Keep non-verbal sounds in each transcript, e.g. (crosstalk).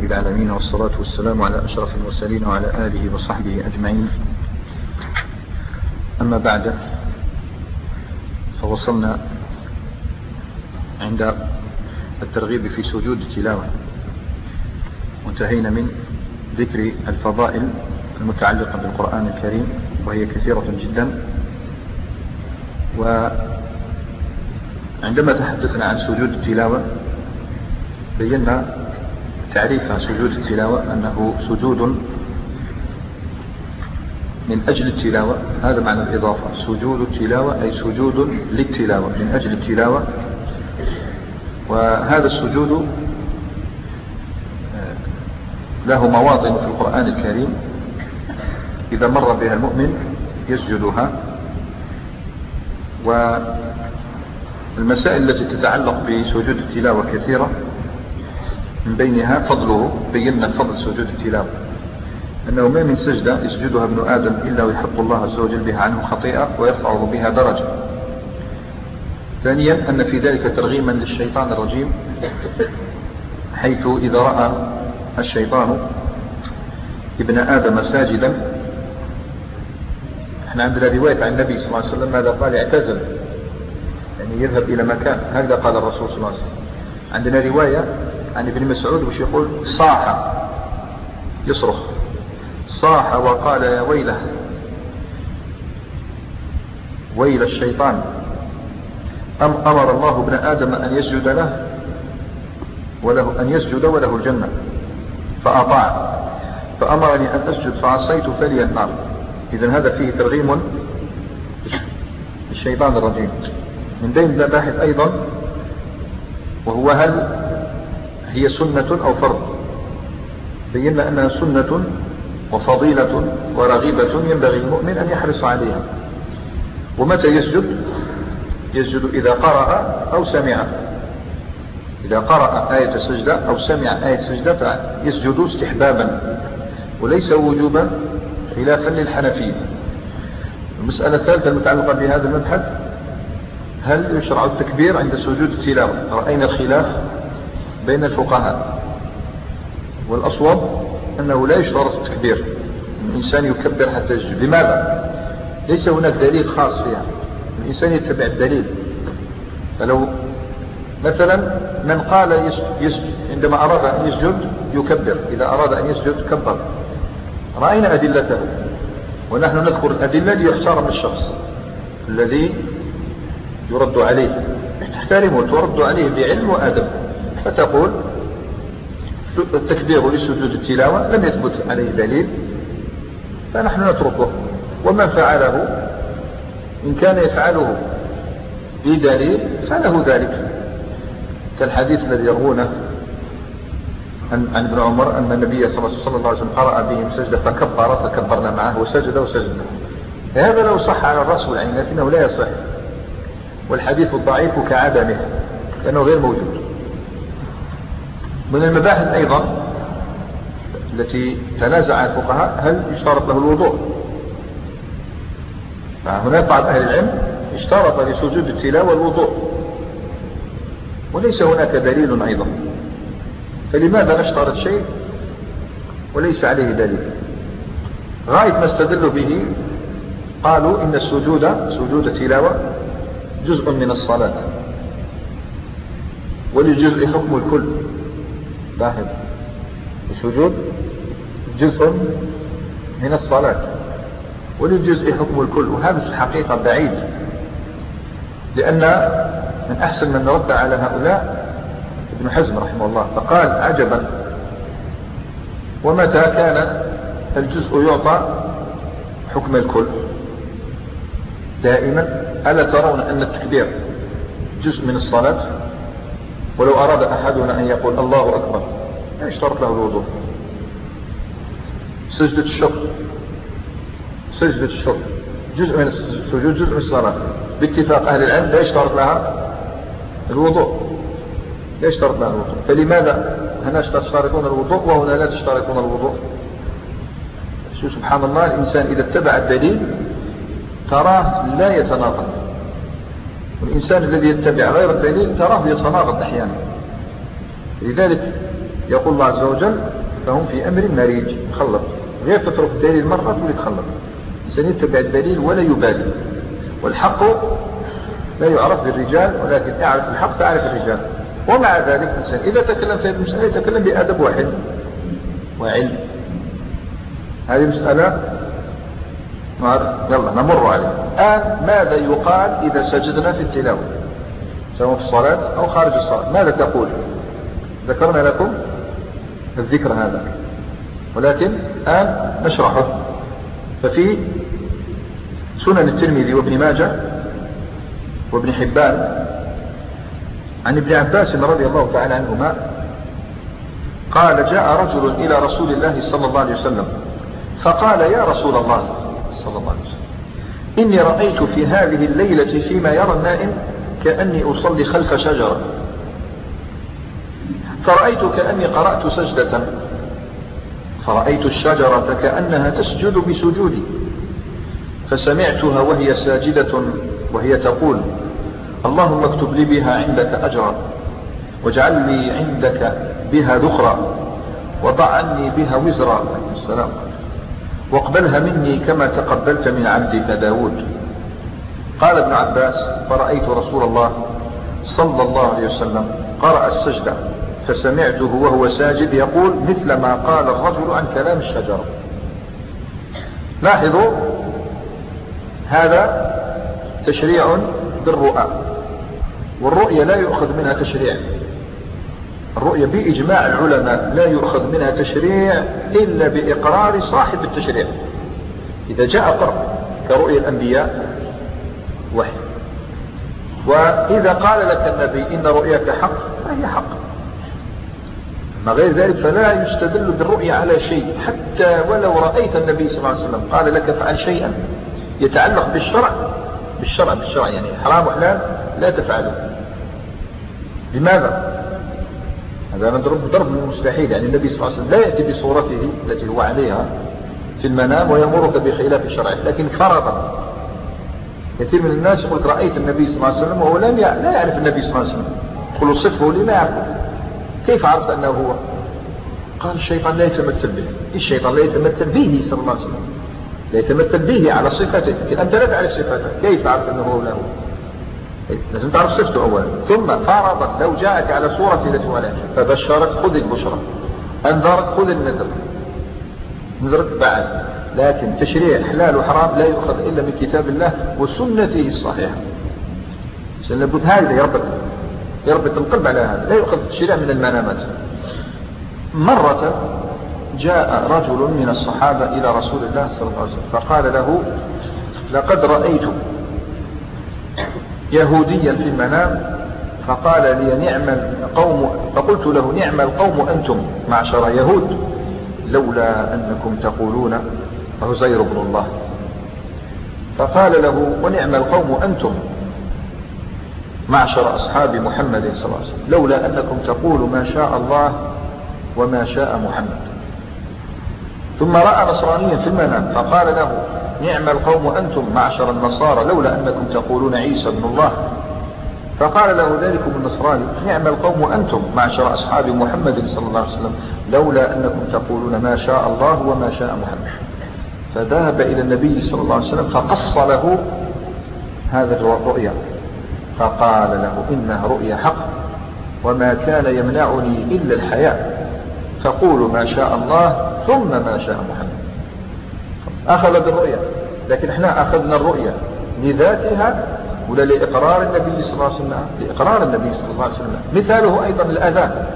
رب العالمين والصلاة والسلام على أشرف المرسلين وعلى آله وصحبه أجمعين. أما بعد فوصلنا عند الترغيب في سجود التلاوة. وانتهينا من ذكر الفضائل المتعلقة بالقرآن الكريم وهي كثيرة جدا. وعندما تحدثنا عن سجود التلاوة بينا تعريف سجود التلاوة أنه سجود من أجل التلاوة هذا معنى الإضافة. سجود التلاوة أي سجود للتلاوة من أجل التلاوة. وهذا السجود آه، له مواطن في القرآن الكريم. إذا مر بها المؤمن يسجدها. والمسائل التي تتعلق بسجود التلاوة كثيرة. من بينها فضله بينا فضل سجود التلاوة. أنه ما من سجدة يسجدها ابن آدم إلا ويحط الله عز وجل بها عنه خطيئة ويرفعه بها درجة. ثانيا أن في ذلك ترغيما للشيطان الرجيم حيث إذا رأى الشيطان ابن آدم ساجدا إحنا عندنا رواية عن النبي صلى الله عليه وسلم ماذا قال؟ اعتزل. يعني يذهب إلى مكان. هكذا قال الرسول صلى الله عليه وسلم. عندنا رواية عن ابن مسعود وش يقول؟ صاح. يصرخ. صاح وقال يا ويله. ويل الشيطان. أم أمر الله ابن آدم أن يسجد له؟ وله أن يسجد وله الجنة. فأطاع. فأمرني أن أسجد فعصيت فلي النار. إذا هذا فيه ترغيم الشيطان الرجيم. من بين المباحث أيضا وهو هل هي سنة أو فرض. بينا أنها سنة وفضيلة ورغيبة ينبغي المؤمن أن يحرص عليها. ومتى يسجد؟ يسجد إذا قرأ أو سمع. إذا قرأ آية سجدة أو سمع آية سجدة فيسجد استحبابا وليس وجوبا خلافا للحنفية. المسألة الثالثة المتعلقة بهذا المبحث هل يشرع التكبير عند سجود التلاوة؟ رأينا الخلاف. بين الفقهاء. والأصوب أنه لا يشترط التكبير الإنسان يكبر حتى يسجد. لماذا؟ ليس هناك دليل خاص فيها. الإنسان يتبع الدليل. فلو مثلا من قال يسجد عندما أراد أن يسجد يكبر. إذا أراد أن يسجد كبر. رأينا أدلته. ونحن نذكر الأدلة ليحترم الشخص الذي يرد عليه. تحترمه وترد عليه بعلم وأدب. فتقول التكبير لسجود التلاوة لم يثبت عليه دليل فنحن نتركه. ومن فعله إن كان يفعله بدليل فله ذلك. كالحديث الذي يروونه عن, عن ابن عمر أن النبي صلى الله عليه وسلم قرأ بهم سجدة فكبر فكبرنا معه وسجد وسجدنا هذا لو صح على الرأس والعين لكنه لا يصح. والحديث الضعيف كعدمه لأنه غير موجود. من المباحث أيضا التي تنازع الفقهاء هل يشترط له الوضوء؟ فهناك بعض أهل العلم اشترط لسجود التلاوة الوضوء وليس هناك دليل أيضا. فلماذا نشترط شيء وليس عليه دليل؟ غاية ما استدلوا به قالوا إن السجود سجود التلاوة جزء من الصلاة وللجزء حكم الكل. لاحظ السجود جزء من الصلاة. وللجزء حكم الكل وهذا في الحقيقة بعيد. لأن من أحسن من رد على هؤلاء ابن حزم رحمه الله فقال عجبا ومتى كان الجزء يعطى حكم الكل؟ دائما ألا ترون أن التكبير جزء من الصلاة؟ ولو أراد أحدنا أن يقول الله أكبر لا يشترط له الوضوء؟ سجدة الشكر سجدة الشكر جزء من السجود جزء من الصلاة. باتفاق أهل العلم لا يشترط لها الوضوء. لا يشترط لها الوضوء. فلماذا هنا تشترطون الوضوء وهنا لا تشترطون الوضوء؟ سبحان الله الإنسان إذا اتبع الدليل تراه لا يتناقض. والإنسان الذي يتبع غير الدليل تراه يتناقض أحيانا. لذلك يقول الله عز وجل فهم في أمر مريج خلط. غير تترك الدليل مرة تولي تخلط. الإنسان يتبع الدليل ولا يبالي. والحق لا يعرف بالرجال ولكن اعرف الحق تعرف الرجال. ومع ذلك الإنسان إذا تكلم في هذه المسألة يتكلم بأدب وحلم. وعلم. هذه مسألة يلا نمر عليها الآن ماذا يقال إذا سجدنا في التلاوة؟ سواء في الصلاة أو خارج الصلاة. ماذا تقول؟ ذكرنا لكم الذكر هذا. ولكن الآن نشرحه. ففي سنن الترمذي وابن ماجه وابن حبان عن ابن عباس رضي الله تعالى عنهما قال جاء رجل إلى رسول الله صلى الله عليه وسلم فقال يا رسول الله صلى الله عليه وسلم. إني رأيت في هذه الليلة فيما يرى النائم كأني أصلي خلف شجرة. فرأيت كأني قرأت سجدة. فرأيت الشجرة كأنها تسجد بسجودي. فسمعتها وهي ساجدة وهي تقول اللهم اكتب لي بها عندك أجرا واجعل لي عندك بها ذخرا وضع عني بها وزرا. السلام. واقبلها مني كما تقبلت من عبدك داود. قال ابن عباس فرأيت رسول الله صلى الله عليه وسلم قرأ السجدة فسمعته وهو ساجد يقول مثل ما قال الرجل عن كلام الشجرة. لاحظوا هذا تشريع بالرؤى والرؤية لا يؤخذ منها تشريع. الرؤية بإجماع العلماء لا يؤخذ منها تشريع إلا بإقرار صاحب التشريع. إذا جاء قرب كرؤية الأنبياء وحي. وإذا قال لك النبي إن رؤياك حق فهي حق. ما غير ذلك فلا يستدل بالرؤية على شيء حتى ولو رأيت النبي صلى الله عليه وسلم قال لك فعل شيئا. يتعلق بالشرع. بالشرع بالشرع يعني حرام وحلال لا تفعله. لماذا؟ هذا نضرب ضرب من المستحيل يعني النبي صلى الله عليه وسلم لا يأتي بصورته التي هو عليها في المنام ويأمرك بخلاف شرعه لكن فرضا كثير من الناس يقول رأيت النبي صلى الله عليه وسلم وهو لم لا يعرف النبي صلى الله عليه وسلم. قل صفه لما يعرفه. كيف عرفت أنه هو؟ قال الشيطان لا يتمثل به. الشيطان لا يتمثل به صلى الله عليه وسلم؟ لا يتمثل به على صفته. أنت لا تعرف صفته. كيف عرفت أنه هو له لازم تعرف صفته أولا. ثم فرضا لو جاءك على صورة عليها فبشرك خذ البشرى أنذرك خذ النذر. نذرك بعد. لكن تشريع حلال وحرام لا يؤخذ إلا من كتاب الله وسنته الصحيحة. لابد هذا يربط يربط القلب على هذا. لا يؤخذ تشريع من المنامات مرة جاء رجل من الصحابة إلى رسول الله صلى الله عليه وسلم فقال له لقد رأيت يهوديا في المنام فقال لي نعم القوم فقلت له نعم القوم أنتم معشر يهود لولا أنكم تقولون عزير بن الله. فقال له ونعم القوم أنتم معشر أصحاب محمد صلى الله عليه وسلم لولا أنكم تقولوا ما شاء الله وما شاء محمد. ثم رأى نصرانيا في المنام فقال له نعم القوم أنتم معشر النصارى لولا أنكم تقولون عيسى بن الله. فقال له ذلكم النصراني نعم القوم أنتم معشر أصحاب محمد صلى الله عليه وسلم لولا أنكم تقولون ما شاء الله وما شاء محمد. فذهب إلى النبي صلى الله عليه وسلم فقص له هذا الرؤيا. فقال له إنها رؤيا حق وما كان يمنعني إلا الحياء تقول ما شاء الله ثم ما شاء محمد. أخذ بالرؤيا لكن إحنا أخذنا الرؤيا لذاتها ولا لإقرار النبي صلى الله عليه وسلم. لإقرار النبي صلى الله عليه وسلم. مثاله أيضا الأذان.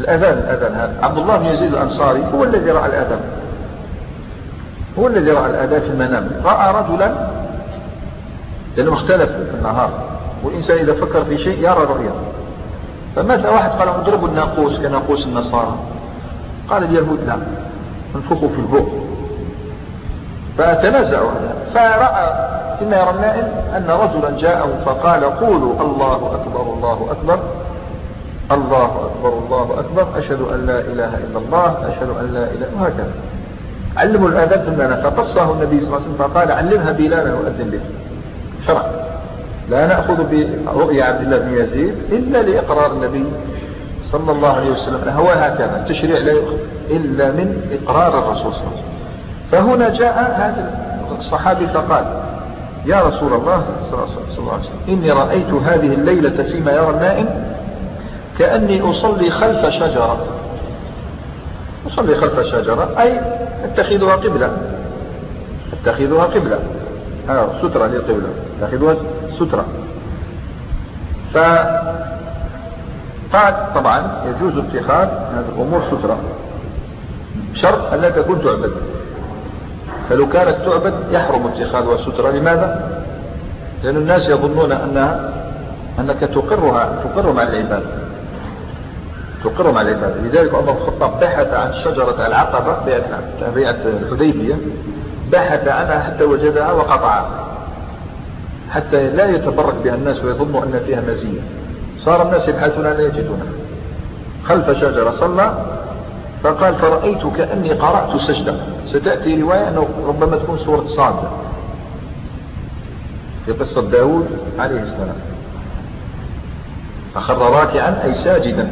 الأذان الأذان. هذا عبد الله بن يزيد الأنصاري هو الذي رأى الأذان. هو الذي رأى الأذان في المنام. رأى رجلا لأنه اختلف في النهار. والإنسان إذا فكر في شيء يرى رؤيا فماذا واحد قال اضربوا الناقوس كناقوس النصارى. قال اليهود لا انفخوا في البوق فتنازعوا هذا. فرأى فيما يرى النائم أن رجلا جاءه فقال قولوا الله أكبر الله أكبر الله أكبر الله أكبر أشهد أن لا إله إلا الله أشهد أن لا إله وهكذا. علموا الآداب في المعنى فقصه النبي صلى الله عليه وسلم فقال علمها بلالا وأذن به. شرع. لا نأخذ برؤيا عبد الله بن يزيد إلا لإقرار النبي صلى الله عليه وسلم. هو هكذا. التشريع لا يؤخذ إلا من إقرار الرسول صلى الله عليه وسلم. فهنا جاء هذا الصحابي فقال يا رسول الله صلى الله عليه وسلم إني رأيت هذه الليلة فيما يرى النائم كأني أصلي خلف شجرة. أصلي خلف شجرة أي أتخذها قبلة أتخذها قبلة. ها سترة للقبلة أتخذها سترة. فقال طبعا يجوز اتخاذ هذه الأمور سترة شرط أن لا تكون تعبد فلو كانت تعبد يحرم اتخاذها سترة لماذا؟ لأن الناس يظنون أنها أنك تقرها تقر مع العباد. تقر مع العباد. لذلك عمر الخطاب بحث عن شجرة العقبة بيعة الحديبية. بحث عنها حتى وجدها وقطعها. حتى لا يتبرك بها الناس ويظنوا أن فيها مزية. صار الناس يبحثون لا يجدونها خلف شجرة صلى فقال فرأيت كأني قرأت سجدة. ستأتي رواية أنه ربما تكون سورة صاد في قصة داود عليه السلام. فخر راكعا أي ساجدا.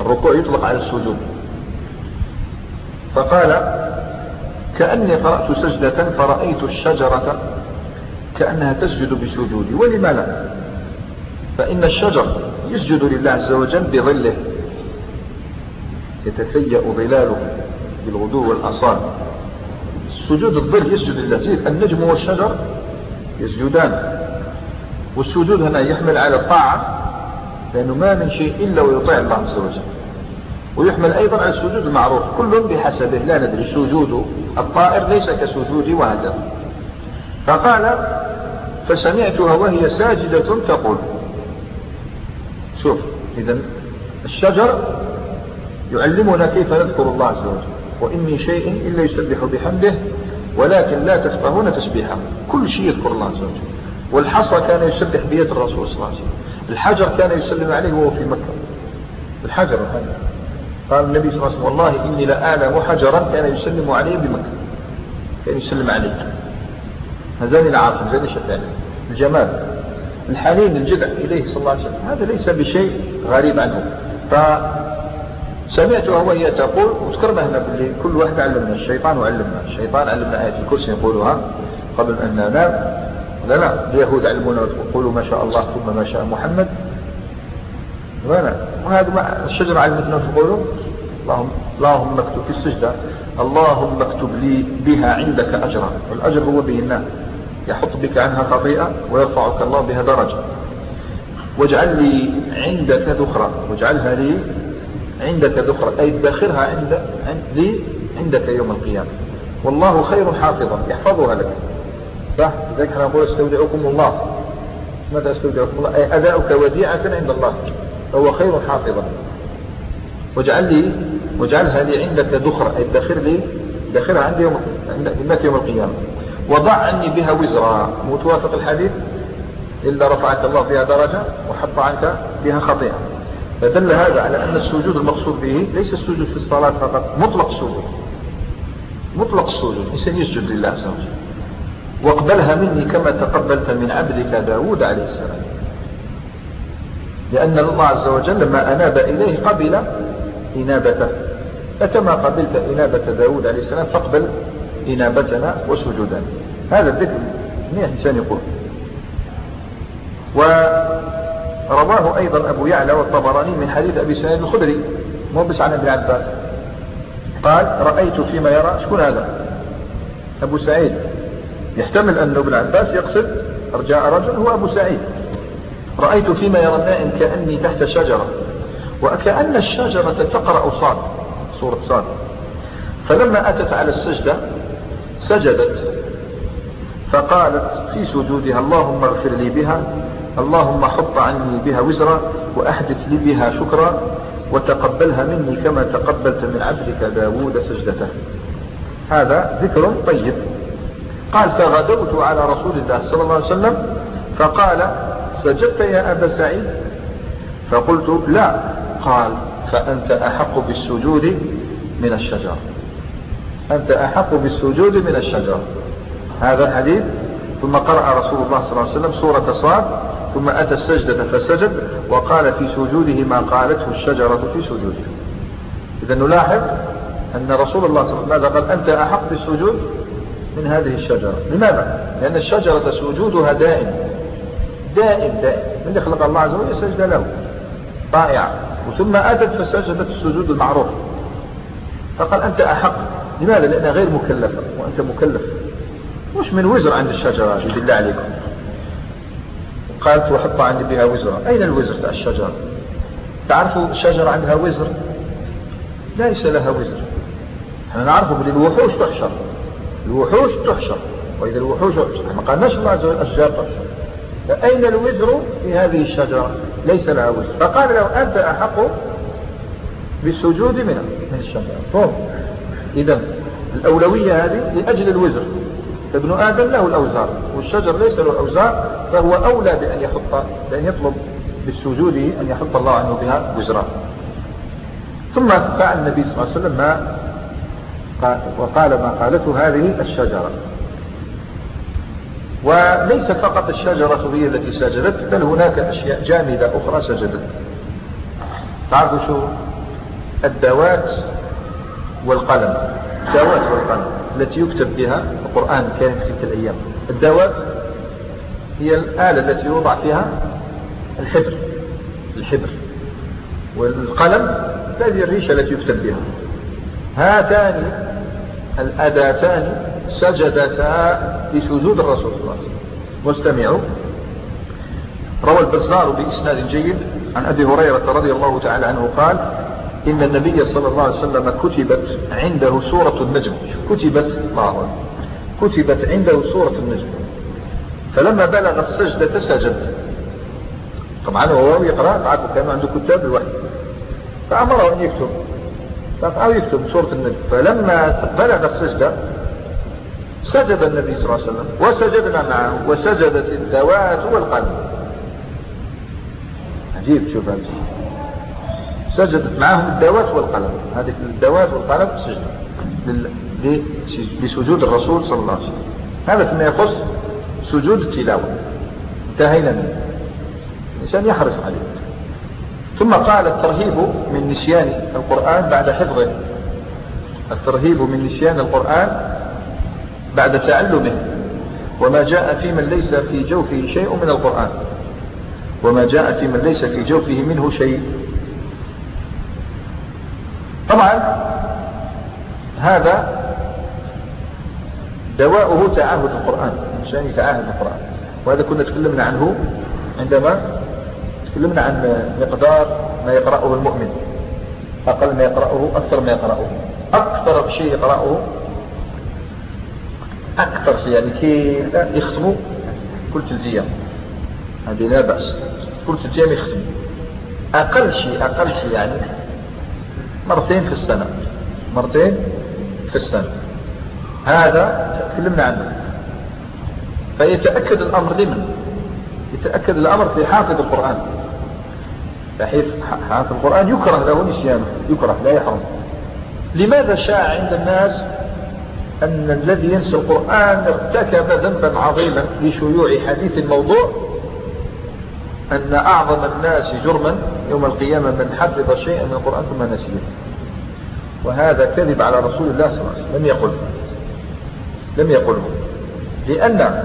الركوع يطلق على السجود. فقال كأني قرأت سجدة فرأيت الشجرة كأنها تسجد بسجودي. ولما لا؟ فإن الشجر يسجد لله عز وجل بظله. يتفيأ ظلاله بالغدو والأصال. سجود الظل يسجد لله النجم والشجر يسجدان. والسجود هنا يحمل على الطاعة لأنه ما من شيء إلا ويطيع الله عز وجل. ويحمل أيضا على السجود المعروف كل بحسبه لا ندري سجود الطائر ليس كسجود وهذا فقال فسمعتها وهي ساجدة تقول. شوف إذا الشجر يعلمنا كيف نذكر الله عز وجل. وإن من شيء إلا يسبح بحمده ولكن لا تفقهون تسبيحه. كل شيء يذكر الله عز وجل. والحصى كان يسبح بيد الرسول صلى الله عليه وسلم. الحجر كان يسلم عليه وهو في مكة. الحجر هذا. قال النبي صلى الله عليه وسلم والله إني لأعلم حجرا كان يسلم عليه بمكة. كان يسلم عليه هذان العاصم زي شفعنا الجمال. الحنين الجدع إليه صلى الله عليه وسلم. هذا ليس بشيء غريب عنه. فسمعتها وهي تقول وذكرنا هنا باللي كل واحد علمنا الشيطان وعلمنا الشيطان علمنا آية الكرسي يقولها قبل أن ننام. لا لا اليهود علمونا يقولوا ما شاء الله ثم ما شاء محمد. لا وهذا الشجرة علمتنا تقولوا؟ اللهم اللهم اكتب في السجدة اللهم اكتب لي بها عندك أجرا والأجر هو به النام يحط بك عنها خطيئة ويرفعك الله بها درجة. واجعل لي عندك ذخرا واجعلها لي عندك ذخرا أي ادخرها عند لي عندك يوم القيامة. والله خير حافظا يحفظها لك. صح؟ لذلك إحنا نقول استودعكم الله. ماذا أستودعكم الله؟ أي أداؤك وديعة عند الله. فهو خير حافظا واجعل لي واجعلها لي عندك ذخرا أي ادخر لي ادخرها عندي يوم عندك يوم القيامة. وضع عني بها وزرا. متوافق الحديث؟ إلا رفعك الله فيها درجة وحط عنك بها خطيئة. فدل هذا على أن السجود المقصود به ليس السجود في الصلاة فقط مطلق السجود. مطلق السجود. الإنسان يسجد لله عز وجل. واقبلها مني كما تقبلت من عبدك داود عليه السلام. لأن الله عز وجل لما أناب إليه قبل إنابته. فكما قبلت إنابة داود عليه السلام فاقبل إنابتنا وسجودنا. هذا الذكر من إنسان يقول. ورواه أيضا أبو يعلى والطبراني من حديث أبي سعيد الخدري مو بس عن ابن عباس. قال رأيت فيما يرى. شكون هذا؟ أبو سعيد. يحتمل أن ابن عباس يقصد رجاء رجل هو أبو سعيد. رأيت فيما يرى النائم كأني تحت شجرة وكأن الشجرة تقرأ صاد. سورة صاد. فلما أتت على السجدة سجدت فقالت في سجودها اللهم اغفر لي بها اللهم حط عني بها وزرا وأحدث لي بها شكرا وتقبلها مني كما تقبلت من عبدك داود سجدته. هذا ذكر طيب. قال فغدوت على رسول الله صلى الله عليه وسلم فقال سجدت يا أبا سعيد؟ فقلت لا. قال فأنت أحق بالسجود من الشجر. أنت أحق بالسجود من الشجر. هذا الحديث ثم قرأ رسول الله صلى الله عليه وسلم سورة صاد ثم أتى السجدة فسجد وقال في سجوده ما قالته الشجرة في سجودها إذا نلاحظ أن رسول الله صلى الله عليه وسلم قال أنت أحق بالسجود من هذه الشجرة. لماذا؟ لأن الشجرة سجودها دائم. دائم دائم. من خلق الله عز وجل سجد له. طائعة ثم أتت فسجدت السجود المعروف. فقال أنت أحق. لماذا؟ لأنها غير مكلفة. وأنت مكلف. مش من وزر عند الشجرة بالله عليكم. قالت وحط عندي بها وزرة أين الوزر تاع الشجرة تعرفوا الشجرة عندها وزر؟ ليس لها وزر. إحنا نعرفوا بل الوحوش تحشر. الوحوش تحشر. وإذا الوحوش ما قالناش الله عز وجل الأشجار تحشر. فأين الوزر في هذه الشجرة؟ ليس لها وزر. فقال له أنت أحق بالسجود من من الشجرة. إذا الأولوية هذه لأجل الوزر. ابن آدم له الأوزار والشجر ليس له أوزار فهو أولى بأن يحط بأن يطلب بالسجود أن يحط الله عنه بها وزرا. ثم فعل النبي صلى الله عليه وسلم ما وقال ما قالته هذه الشجرة. وليس فقط الشجرة هي التي سجدت بل هناك أشياء جامدة أخرى سجدت. تعرفوا شو؟ الدوات والقلم. الدوات والقلم. التي يكتب بها القرآن كان في تلك الأيام. الدوات هي الآلة التي يوضع فيها الحبر الحبر. والقلم هذه الريشة التي يكتب بها. هاتان الأداتان سجدتا لسجود الرسول صلى الله عليه وسلم. واستمعوا روى البزار بإسناد جيد عن أبي هريرة رضي الله تعالى عنه قال إن النبي صلى الله عليه وسلم كتبت عنده سورة النجم. كتبت الله كتبت عنده سورة النجم. فلما بلغ السجدة سجد طبعا هو يقرأ معكم كان عنده كتاب الوحي. فأمره أن يكتب. فأو يكتب سورة النجم. فلما بلغ السجدة سجد النبي صلى الله عليه وسلم وسجدنا معه وسجدت الذوات والقلب. عجيب شوف هذا. سجدت معهم الدوات والقلم. هذه الدوات والقلم سجد. لسجود الرسول صلى الله عليه وسلم. هذا فيما يخص سجود التلاوة. انتهينا منه. الإنسان يحرص عليه. ثم قال الترهيب من نسيان القرآن بعد حفظه. الترهيب من نسيان القرآن بعد تعلمه. وما جاء في من ليس في جوفه شيء من القرآن. وما جاء في من ليس في جوفه منه شيء. طبعا هذا دواؤه تعاهد القرآن الإنسان يتعاهد القرآن. وهذا كنا تكلمنا عنه عندما تكلمنا عن مقدار ما يقرأه المؤمن. أقل ما يقرأه أكثر ما يقرأه. أكثر شيء يقرأه أكثر شيء يعني كي يختموا كل ثلاث هذه لا بأس. كل ثلاث يختم أقل شيء أقل شيء يعني مرتين في السنة. مرتين في السنة. هذا تكلمنا عنه. فيتأكد الأمر لمن؟ يتأكد الأمر في حافظ القرآن. بحيث حافظ القرآن يكره له نسيانه يكره لا يحرم. لماذا شاع عند الناس أن الذي ينسى القرآن ارتكب ذنبا عظيما لشيوع حديث الموضوع أن أعظم الناس جرما يوم القيامة من حفظ شيئا من القرآن ثم نسيه. وهذا كذب على رسول الله صلى الله عليه وسلم. لم يقل لم يقله. لأن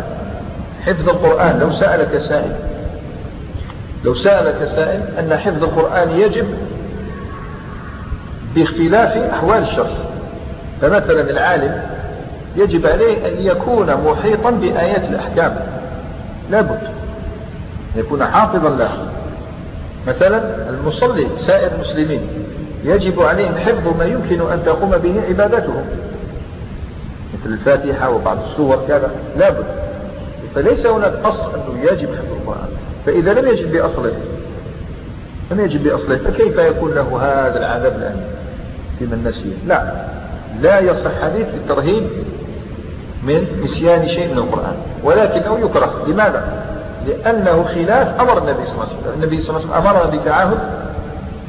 حفظ القرآن لو سألك سائل لو سألك سائل أن حفظ القرآن يجب باختلاف أحوال الشخص. فمثلا العالم يجب عليه أن يكون محيطا بآيات الأحكام. لابد يكون حافظا لها مثلا المصلي سائر المسلمين يجب عليهم حفظ ما يمكن أن تقوم به عبادتهم. مثل الفاتحة وبعض السور كذا. لابد فليس هناك أصل أنه يجب حفظ القرآن. فإذا لم يجب بأصله لم يجب بأصله فكيف يكون له هذا العذاب الآن في من نسيه؟ لا. لا يصح حديث الترهيب من نسيان شيء من القرآن ولكنه يكره. لماذا؟ لأنه خلاف أمر النبي صلى الله عليه وسلم. النبي صلى الله عليه وسلم أمرنا بتعاهد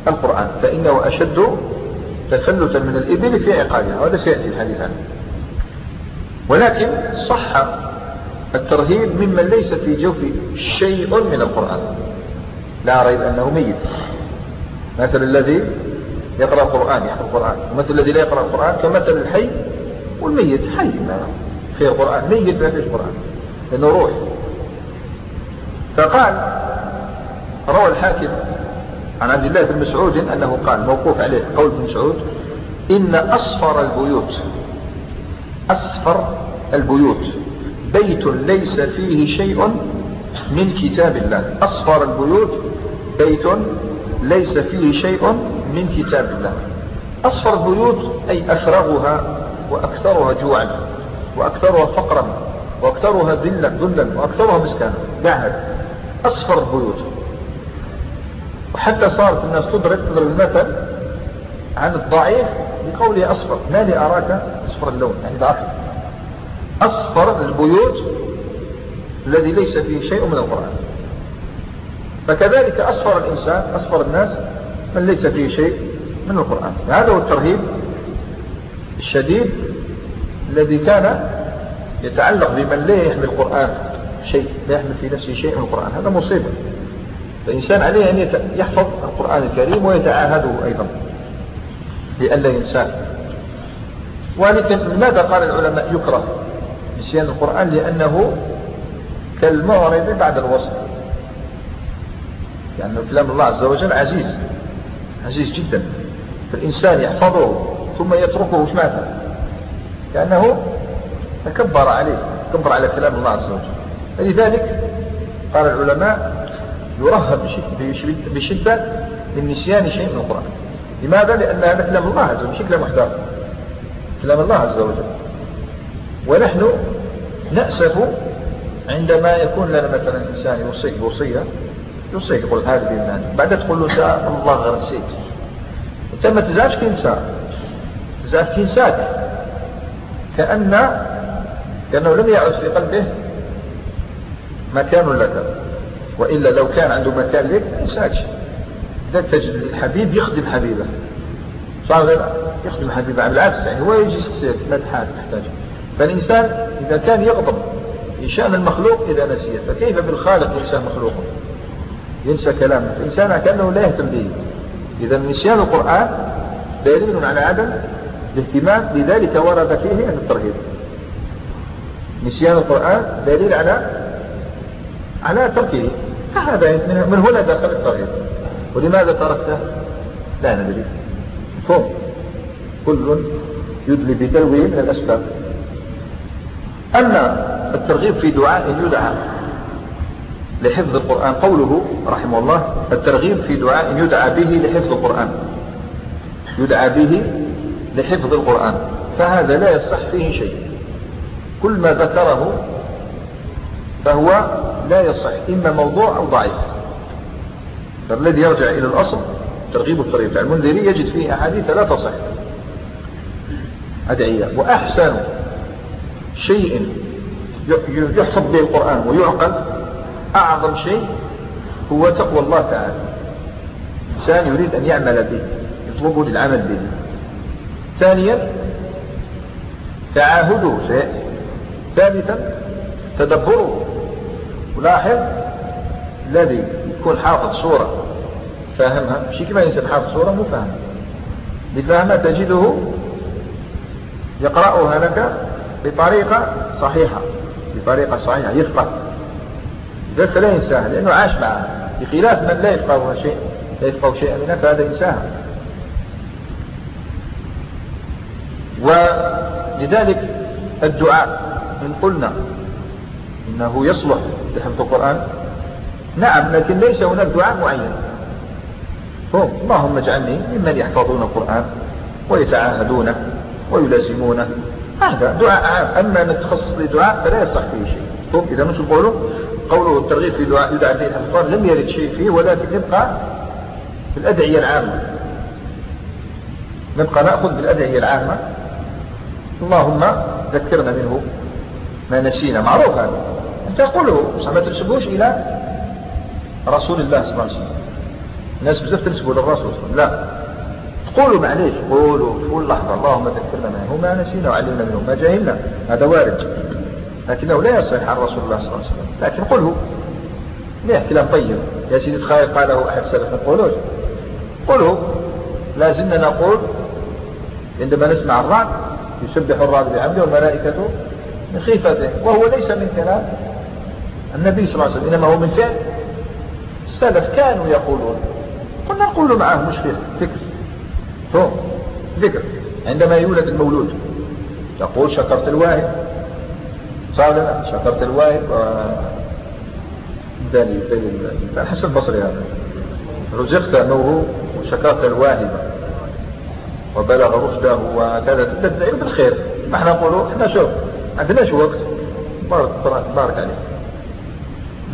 القرآن فإنه أشد تفلتا من الإبل في عقالها وهذا سيأتي الحديث عنه. ولكن صح الترهيب ممن ليس في جوف شيء من القرآن. لا ريب أنه ميت. مثل الذي يقرأ القرآن يحفظ القرآن. ومثل الذي لا يقرأ القرآن كمثل الحي والميت. حي ما فيه القرآن ميت ما فيه القرآن. لأنه روح. فقال روى الحاكم عن عبد الله بن مسعود أنه قال موقوف عليه قول ابن مسعود إن أصفر البيوت أصفر البيوت بيت ليس فيه شيء من كتاب الله. أصفر البيوت بيت ليس فيه شيء من كتاب الله. أصفر البيوت أي أفرغها وأكثرها جوعا وأكثرها فقرا وأكثرها ذلا ذلا وأكثرها مسكانا دعها أصفر البيوت وحتى صارت الناس تضرب تضرب المثل عن الضعيف بقوله أصفر. ما لي أراك أصفر اللون؟ يعني ضعف أصفر البيوت الذي ليس فيه شيء من القرآن. فكذلك أصفر الإنسان أصفر الناس من ليس فيه شيء من القرآن. هذا هو الترهيب الشديد الذي كان يتعلق بمن لا يحمل القرآن. شيء لا يحمل في نفسه شيء من القرآن. هذا مصيبة. فالإنسان عليه أن يحفظ القرآن الكريم ويتعاهده أيضا. لئلا ينساه. ولكن لماذا قال العلماء؟ يكره نسيان القرآن لأنه كالمعرض بعد الوصف لأن يعني كلام الله عز وجل عزيز عزيز جدا. فالإنسان يحفظه ثم يتركه ماذا لأنه تكبر عليه تكبر على كلام الله عز وجل. فلذلك قال العلماء يرهب بشدة من نسيان شيء من القرآن. لماذا؟ لأن هذا كلام الله عز وجل كلام محدث كلام الله عز وجل. ونحن نأسف عندما يكون لنا مثلا إنسان يوصيك بوصية يوصيك يقول هذا بإيمان. بعد تقول له ساء الله غير نسيت. أنت ما تزعلش كي نساء كأن كأنه لم يعد في قلبه مكان لك وإلا لو كان عنده مكان لك ما ينساكش تجد الحبيب يخدم حبيبه. صار يخدم حبيبه. بالعكس يعني هو يجي يسكسك ما تحتاج. فالإنسان إذا كان يغضب شأن المخلوق إذا نسيه فكيف بالخالق ينسى مخلوقه؟ ينسى كلامه. الإنسان كأنه لا يهتم به. إذا نسيان القرآن دليل على عدم الاهتمام لذلك ورد فيه الترهيب. نسيان القرآن دليل على على تركه. فهذا من هنا دخل الترهيب ولماذا تركته؟ لا ندري. فهم كل يدلي بدلوه من الأسباب. أما الترغيب في دعاء يدعى لحفظ القرآن قوله رحمه الله الترغيب في دعاء يدعى به لحفظ القرآن. يدعى به لحفظ القرآن. فهذا لا يصح فيه شيء. كل ما ذكره فهو لا يصح إما موضوع أو ضعيف. فالذي يرجع إلى الأصل ترغيب الطريق المنذري يجد فيه أحاديث لا تصح. أدعية. وأحسن شيء يحفظ به القرآن ويعقل أعظم شيء هو تقوى الله تعالى. إنسان يريد أن يعمل به يطلبه للعمل به. ثانيا تعاهده سيأتي. ثالثا تدبره. ولاحظ الذي يكون حافظ صورة فاهمها مش كما ينسى حافظ صورة مو فاهم. لفهمها تجده يقرأها لك بطريقة صحيحة بطريقة صحيحة يفقه ذلك لا ينساها لأنه عاش معها بخلاف من لا يفقه شيء لا يفقه شيئا منها فهذا ينساها ولذلك الدعاء إن قلنا إنه يصلح لحفظ القرآن؟ نعم لكن ليس هناك دعاء معين. هم اللهم اجعلني ممن يحفظون القرآن ويتعاهدونه ويلازمونه هذا دعاء عام. أما أن تخصص لدعاء فلا يصح فيه شيء. هم إذا مش قوله قوله الترغيب في دعاء يدعى فيه الأفكار لم يرد شيء فيه ولكن يبقى في الأدعية العامة. نبقى نأخذ بالأدعية العامة. اللهم ذكرنا منه ما نسينا. معروف هذا. انت قوله ما تنسبوش إلى رسول الله صلى الله عليه وسلم. الناس بزاف تنسبوا للرسول صلى الله عليه وسلم. لا. تقولوا معليش قولوا في كل لحظة اللهم ذكرنا منه ما نسينا وعلمنا منه ما جهلنا. هذا وارد. لكنه لا يصح عن رسول الله صلى الله عليه وسلم. لكن قله ليه كلام طيب. يا سيدي تخيل قاله أحد السلف نقوله قله لا زلنا نقول عندما نسمع الرعد يسبح الرعد بعمله والملائكة من خيفته وهو ليس من كلام النبي صلى الله عليه وسلم إنما هو من فعل السلف كانوا يقولون قلنا نقول معه مش فيه ذكر. هو ذكر. عندما يولد المولود تقول شكرت الواهب صار شكرت الواهب دليل دليل الحسن البصري هذا. رزقت نوره وشكرت الواهب وبلغ رشده وكذا تدعي بالخير. ما إحنا نقولوا؟ إحنا شوف عندناش وقت. بارك بارك عليك.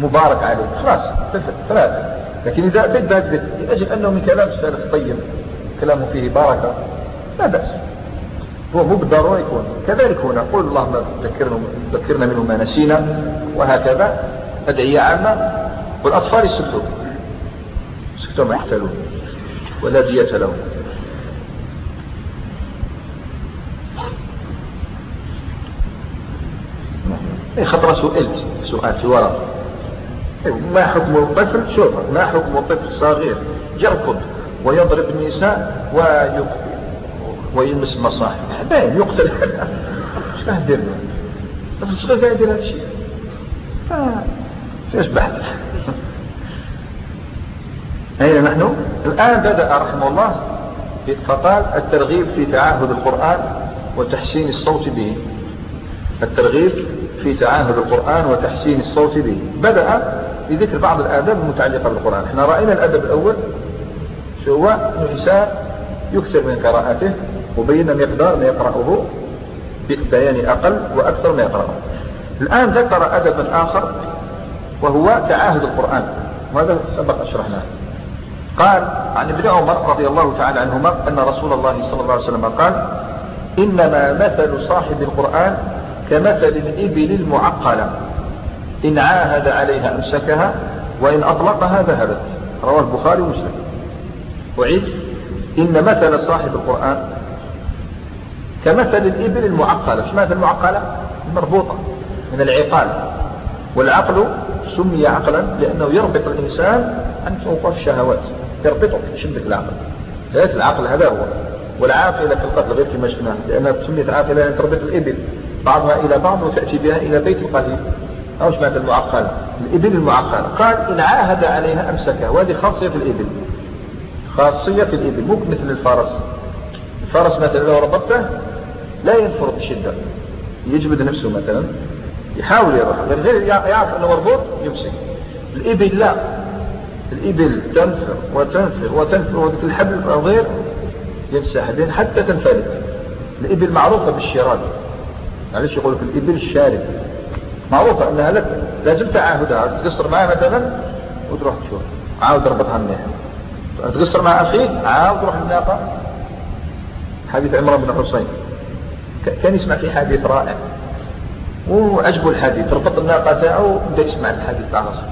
مبارك عليك خلاص ثلاثة. لكن إذا أتيت بهذا لأجل أنه من كلام السلف طيب كلامه فيه بركة. لا بأس. هو مو بالضرورة يكون. كذلك هنا قول اللهم ذكرنا, منه ما نسينا وهكذا. أدعية عامة. والأطفال يسكتوا. يسكتوا ما يحتلون ولا دية لهم. اي خطرة سئلت سؤال في ورق. ما حكم الطفل؟ شوف ما حكم الطفل صغير؟ يركض ويضرب النساء ويلمس مصاحف باين يقتل. إيش راح ندير طفل صغير قاعد يدير هذا الشيء. فايش بحث (laughs) أين نحن؟ الآن بدأ رحمه الله فقال الترغيب في تعاهد القرآن وتحسين الصوت به. الترغيب في تعاهد القرآن وتحسين الصوت به. بدأ بذكر بعض الآداب المتعلقة بالقرآن. إحنا رأينا الأدب الأول هو؟ الإنسان يكثر من قراءته وبين مقدار ما يقرأه ببيان أقل وأكثر ما يقرأه. الآن ذكر أدبا آخر وهو تعاهد القرآن. وهذا سبق أشرحناه قال عن ابن عمر رضي الله تعالى عنهما أن رسول الله صلى الله عليه وسلم قال إنما مثل صاحب القرآن كمثل الإبل المعقلة. إن عاهد عليها أمسكها وإن أطلقها ذهبت. رواه البخاري ومسلم. وعيد إن مثل صاحب القرآن كمثل الإبل المعقلة. إيش مثل المعقلة؟ المربوطة من العقال. والعقل سمي عقلا لأنه يربط الإنسان عن توقف الشهوات. يربطك يشدك العقل. ذات العقل هذا هو. والعاقلة في القتل غير كما شفناه لأنها سميت عاقلة لأن تربط الإبل بعضها إلى بعض وتأتي بها إلى بيت القتيل أو سمعت المعقلة الإبل المعقلة قال إن عاهد عليها أمسكها وهذه خاصية الإبل. خاصية الإبل مو مثل الفرس. الفرس مثلا لو ربطته لا ينفر بشدة. يجبد نفسه مثلا يحاول يروح. غير يعرف أنه مربوط يمسك. الإبل لا. الإبل تنفر وتنفر وتنفر وذلك الحبل أو غير ينسحب حتى تنفلت الإبل معروفة بالشراد معلش يقول لك الإبل الشارب. معروفة أنها لك. لازم تعاهدها. تقصر معها مثلا وتروح تشوف. عاود ربطها منيح. تقصر مع أخيك عاود تروح الناقة حديث عمران بن حسين. كان يسمع في حديث رائع. وعجبه الحديث. ربط الناقة تاعه وبدأ يسمع الحديث تاع راسه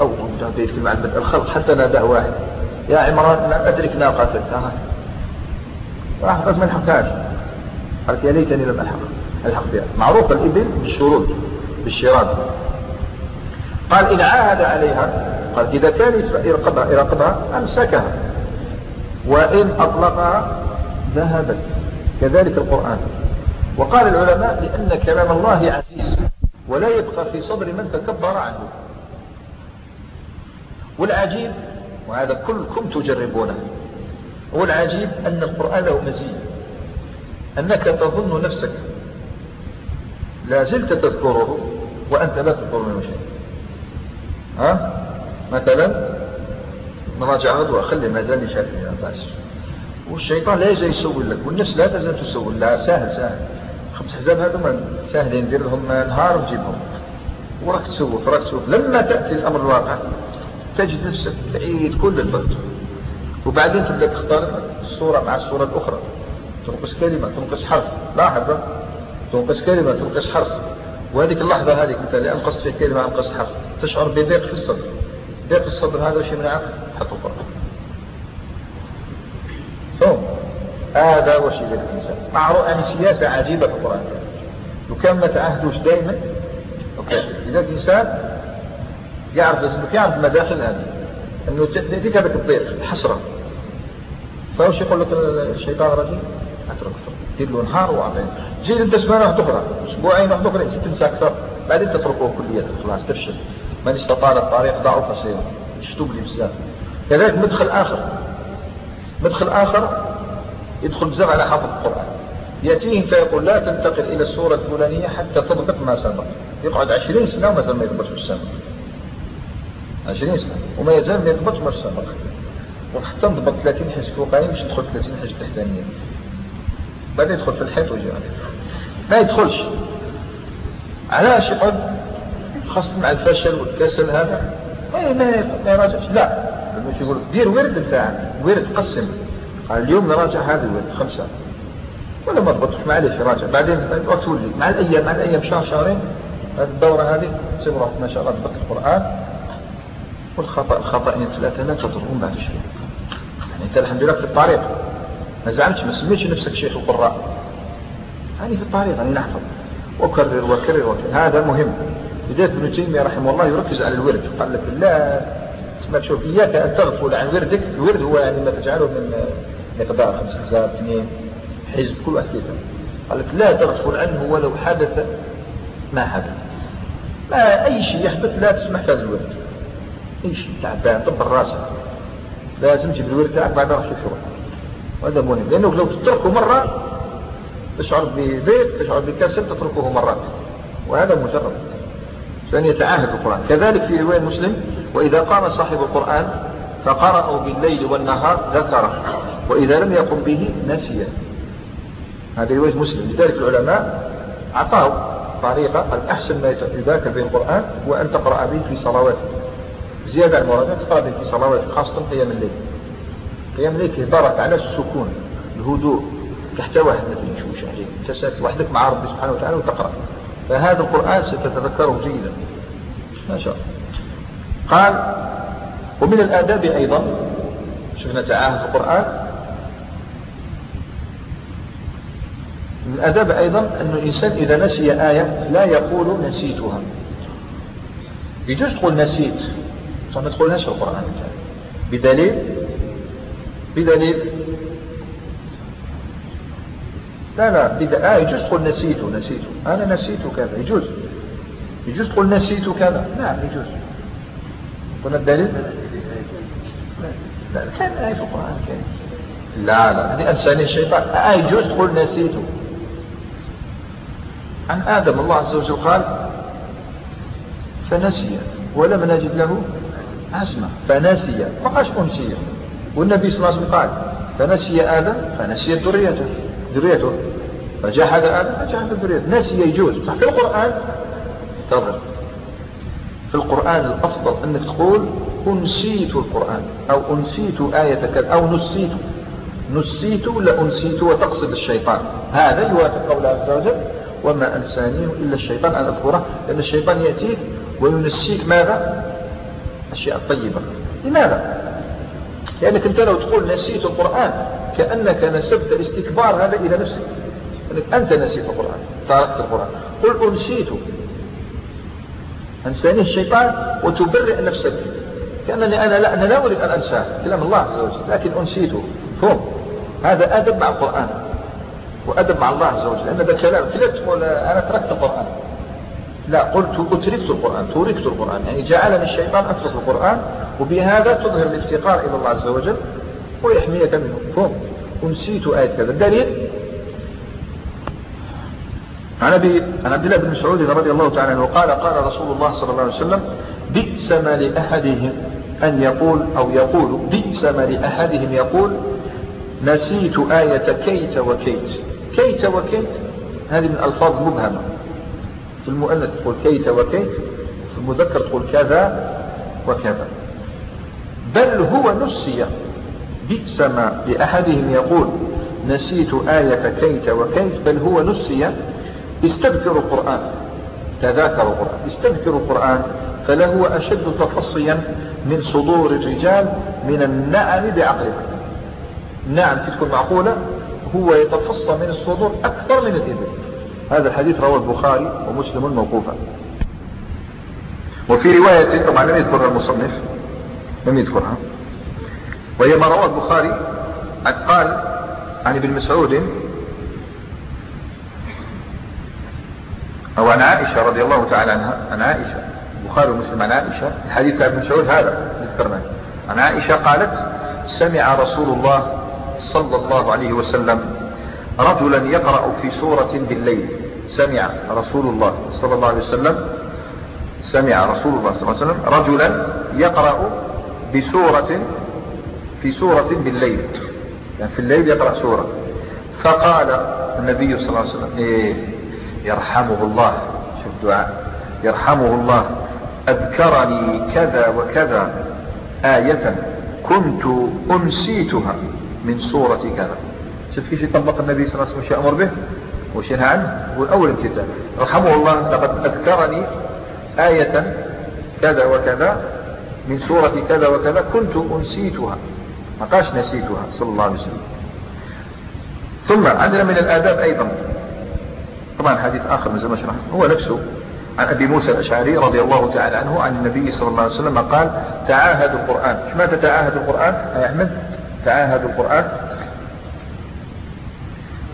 أو بدا يتكلم مع الخلق. حتى ناداه واحد. يا عمران ما أدرك ناقتك ها. راح بس ما لحقتهاش قالت يا ليتني لم ألحق. الحق بها. معروف الإبل بالشروط بالشراد قال إن عاهد عليها قال إذا كان يرقبها, يرقبها أمسكها. وإن أطلقها ذهبت. كذلك القرآن. وقال العلماء لأن كلام الله عزيز ولا يبقى في صدر من تكبر عنه. والعجيب وهذا كلكم تجربونه والعجيب أن القرآن له مزيد. أنك تظن نفسك لا زلت تذكره وأنت لا تذكر منه شيء. ها؟ مثلا نراجع غدوة خلي ما زال يشافي بس والشيطان لا يزال يسول لك والنفس لا تزال تسول لا سهل سهل. خمس حزاب هذا سهل ندير لهم نهار وتجيبهم وراك تسوف وراك تسوف. لما تأتي الأمر الواقع تجد نفسك تعيد كل البرد. وبعدين تبدأ تختار الصورة مع الصورة الأخرى تنقص كلمة تنقص حرف. لاحظ؟ تنقص كلمة تنقص حرف. وهذيك اللحظة هذيك أنت اللي انقصت في كلمة انقصت حرف تشعر بضيق في الصدر. ضيق في الصدر هذا شيء من عقل حطوا فرق ثم هذا هو شيء الإنسان. معروف يعني سياسة عجيبة في القرآن. ما تعهدوش دائما؟ تطير إذا الإنسان يعرف لازم يعرف المداخل هذه. أنه تأتيك هذاك الطير الحسرة. فوش يقول لك الشيطان الرجيم؟ اترك دير له نهار وعطين تجي أنت سمانه واحدة أخرى أسبوعين واحدة أخرى تنسى أكثر؟ بعدين تتركه كليا خلاص تفشل من استطال الطريق ضعف سيره يشتب لي بزاف كذلك مدخل آخر. مدخل آخر يدخل بزاف على حافظ القرآن. يأتيهم فيقول لا تنتقل إلى السورة الفلانية حتى تضبط ما سبق. يقعد عشرين سنة وما زال ما يضبطش السابق عشرين سنة وما يزال ما يضبطش ما سبق. وحتى نضبط 30 حزب فوقاني باش ندخل 30 حزب تحتانية. بعدين يدخل في الحيط ويجي ما يدخلش. علاش يقعد؟ خاصة مع الفشل والكسل هذا. ما ما يراجعش. لا باش يقول دير ورد نتاعك ورد قسم. قال اليوم نراجع هذا الورد خمسة. ولا ما ضبطش معليش يراجع. بعدين تولي مع الأيام مع الأيام شهر شهرين الدورة هذه تصير ما شاء الله ضبط القرآن. والخطأ الخطأين ثلاثة لا تضرهم بعد شيء يعني أنت الحمد لله في الطريق. ما زعمتش ما سميتش نفسك شيخ القراء. يعني في الطريق يعني نحفظ. وكرر وكرر وكرر. هذا مهم. بداية ابن تيمية رحمه الله يركز على الورد. قال لك لا ما تشوف إياك أن تغفل عن وردك. الورد هو يعني ما تجعله من مقدار خمس حزاب اثنين حزب كل واحد قال لك لا تغفل عنه ولو حدث ما حدث. ما أي شيء يحدث لا تسمح في هذا الورد. أي شيء تعبان طب راسك لازم تجيب الورد تاعك بعد راح تشوف وهذا مهم لأنه لو تتركه مرة تشعر بضيق تشعر بكسل تتركه مرات. وهذا مجرد. فأن يتعاهد القرآن. كذلك في رواية مسلم وإذا قام صاحب القرآن فقرأه بالليل والنهار ذكره وإذا لم يقم به نسيه. هذه رواية مسلم. لذلك العلماء أعطاه طريقة الأحسن ما يذاكر به القرآن هو أن تقرأ به في صلواتك زيادة المراد تقرأ به في صلواتك خاصة قيام الليل. فيه بركة على السكون الهدوء تحت واحد ما تنشوش عليه ساكت وحدك مع ربي سبحانه وتعالى وتقرأ. فهذا القرآن ستتذكره جيدا. ما شاء قال ومن الآداب أيضا شفنا تعاهد القرآن. من الآداب أيضا أن الإنسان إذا نسي آية لا يقول نسيتها. يجوز تقول نسيت ما تقولهاش القرآن. بدليل بدليل. لا لا بدا... آه يجوز تقول نسيت نسيت. أنا نسيت كذا يجوز. يجوز تقول نسيت كذا. نعم يجوز. قلنا الدليل؟ لا كان آية في القرآن كان لا لا هذه أنساني الشيطان. آه يجوز تقول نسيت. عن آدم الله عز وجل قال فنسي ولم نجد له عزمة فنسي ما قالش أنسي. والنبي صلى الله عليه وسلم قال فنسي آدم فنسي ذريته. ذريته. فجحد آدم فجحد ذريته. نسي يجوز. صح في القرآن؟ تظهر في القرآن الأفضل أنك تقول أنسيت القرآن. أو أنسيت آية كذا. أو نسيت. نسيت لأنسيت وتقصد الشيطان. هذا يوافق قول عز وجل وما أنسانيه إلا الشيطان. أن أذكره لأن الشيطان يأتيك وينسيك. ماذا؟ الأشياء الطيبة. لماذا؟ لأنك أنت لو تقول نسيت القرآن كأنك نسبت الاستكبار هذا إلى نفسك. أنك أنت نسيت القرآن تركت القرآن. قل أنسيت أنسانيه الشيطان وتبرئ نفسك. كأنني أنا لا, أنا لا أريد أن أنساه كلام الله عز وجل. لكن أنسيته. فهم. هذا أدب مع القرآن. وأدب مع الله عز وجل. لأن هذا كلام. لا تقول أنا تركت القرآن. لا قلت أتركت القرآن تركت القرآن يعني جعلني الشيطان أترك القرآن وبهذا تظهر الافتقار إلى الله عز وجل ويحميك منه. فهم. ونسيت آية كذا. الدليل عن أبي عن عبد الله بن مسعود رضي الله تعالى عنه قال قال رسول الله صلى الله عليه وسلم بئس ما لأحدهم أن يقول أو يقول بئس ما لأحدهم يقول نسيت آية كيت وكيت. كيت وكيت هذه من ألفاظ مبهمة. في المؤنث تقول كيت وكيت في المذكر تقول كذا وكذا. بل هو نسي بئس ما لأحدهم يقول نسيت آية كيت وكيت بل هو نسي استذكر القرآن تذاكر القرآن استذكر القرآن فله أشد تفصيا من صدور الرجال من النعم بعقلها النعم تكون معقولة هو يتفصى من الصدور أكثر من الإبل. هذا الحديث رواه البخاري ومسلم موقوفا. وفي رواية طبعا لم يذكرها المصنف لم يذكرها. وهي ما رواه البخاري قال عن ابن مسعود أو عن عائشة رضي الله تعالى عنها عن عائشة البخاري ومسلم عن عائشة الحديث ابن مسعود هذا ذكرناه. عن عائشة قالت سمع رسول الله صلى الله عليه وسلم رجلا يقرأ في سورة بالليل. سمع رسول الله صلى الله عليه وسلم سمع رسول الله صلى الله عليه وسلم رجلا يقرأ بسورة في سورة بالليل. يعني في الليل يقرأ سورة. فقال النبي صلى الله عليه وسلم إيه يرحمه الله. شوف دعاء يرحمه الله. أذكرني كذا وكذا آية كنت أنسيتها من سورة كذا. شفت كيف يطبق النبي صلى الله عليه وسلم وش يأمر به وش ينهى عنه هو أول امتثال رحمه الله لقد أذكرني آية كذا وكذا من سورة كذا وكذا كنت أنسيتها ما قاش نسيتها صلى الله عليه وسلم. ثم عندنا من الآداب أيضا طبعا حديث آخر من زمان هو نفسه عن أبي موسى الأشعري رضي الله تعالى عنه عن النبي صلى الله عليه وسلم قال تعاهدوا القرآن. معنى تعاهدوا القرآن؟ يا أحمد؟ تعاهدوا القرآن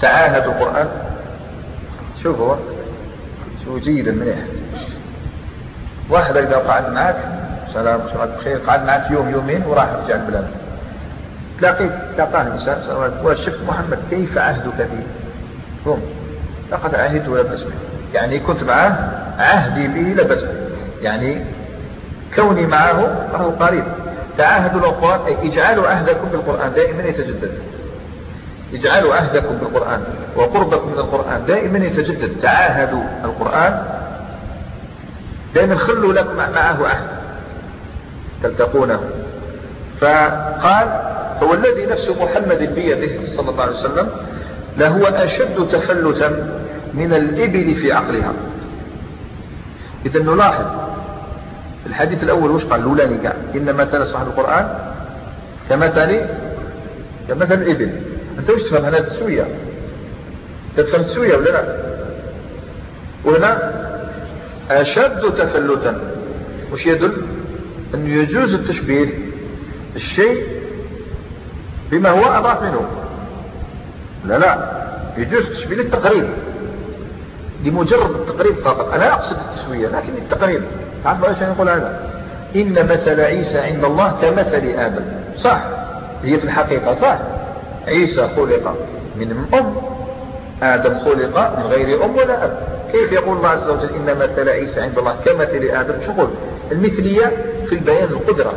تعاهدوا القرآن. شوف هو شو جيدا مليح واحد إذا قعد معك سلام سلام بخير. قعد معك يوم يومين وراح رجع البلاد. تلاقيت تلقاه الإنسان وشفت محمد كيف عهدك به قم. لقد عهدت ولا بأس به يعني كنت معه عهدي به لبس يعني كوني معه فهو قريب. تعاهدوا القرآن أي إجعلوا عهدكم بالقرآن دائما يتجدد. اجعلوا عهدكم بالقرآن وقربكم من القرآن. دائما يتجدد. تعاهدوا القرآن. دائما خلوا لكم معه عهد. تلتقونه. فقال هو الذي نفس محمد بيده صلى الله عليه وسلم لهو أشد تفلتا من الإبل في عقلها. إذا نلاحظ الحديث الأول وش قال؟ الأولاني قال إن مثل صاحب القرآن كمثل كمثل الإبل. أنت وش تفهم؟ هنا تسوية تفهم تسوية ولا لا؟ وهنا أشد تفلتا. وش يدل؟ أنه يجوز التشبيه الشيء بما هو أضعف منه. لا لا. يجوز التشبيه للتقريب. لمجرد التقريب فقط. أنا لا أقصد التسوية لكن التقريب. تعرف إيش يقول هذا. إن مثل عيسى عند الله كمثل آدم. صح. هي في الحقيقة صح. عيسى خلق من أم آدم خلق من غير أم ولا أب. كيف يقول الله عز وجل إن مثل عيسى عند الله كمثل آدم؟ شغل المثلية في بيان القدرة